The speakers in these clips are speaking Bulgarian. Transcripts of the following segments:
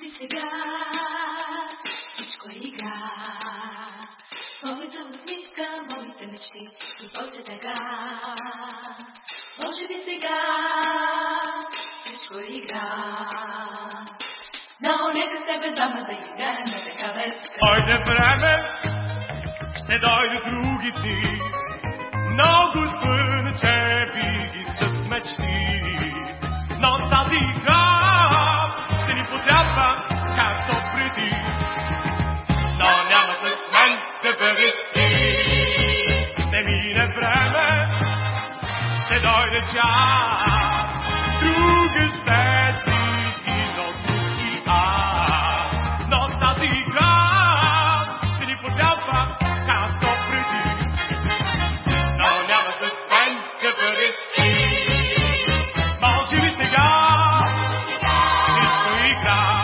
би сега всичко е игра. Моята усмивка, моите мечти и твоята. Може би сега всичко е игра. Но нека с тебе двама да играем на така без Дойде време, ще дойде други дни. Много спънчеви ги с мечти. Но тази игра ще бъде ти. Ще мине време, ще дойде час, други ще си ти, но тук и аз. Но тази игра ще ни подява, както преди. Но няма с мен, като ти. Може ли сега? Всичко игра.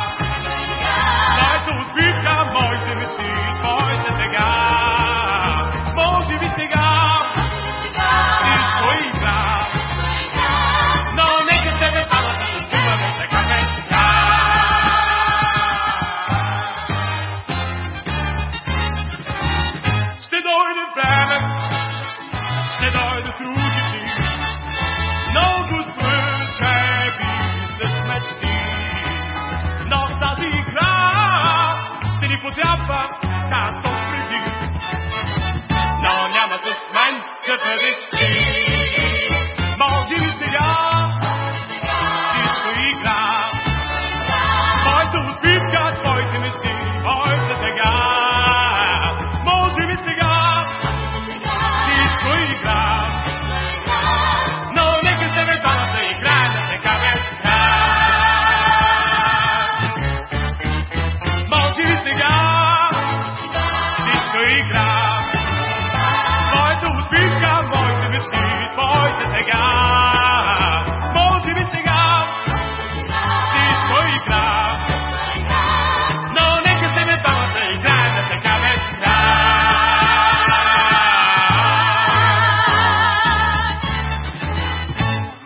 Maudit.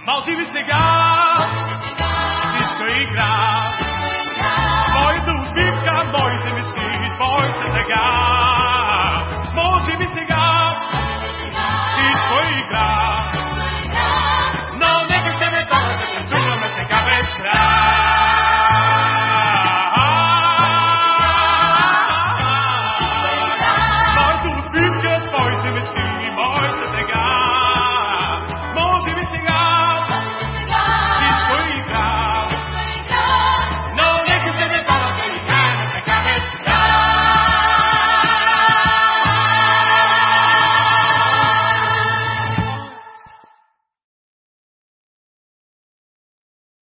Multivis de gas, Cisco y Gras.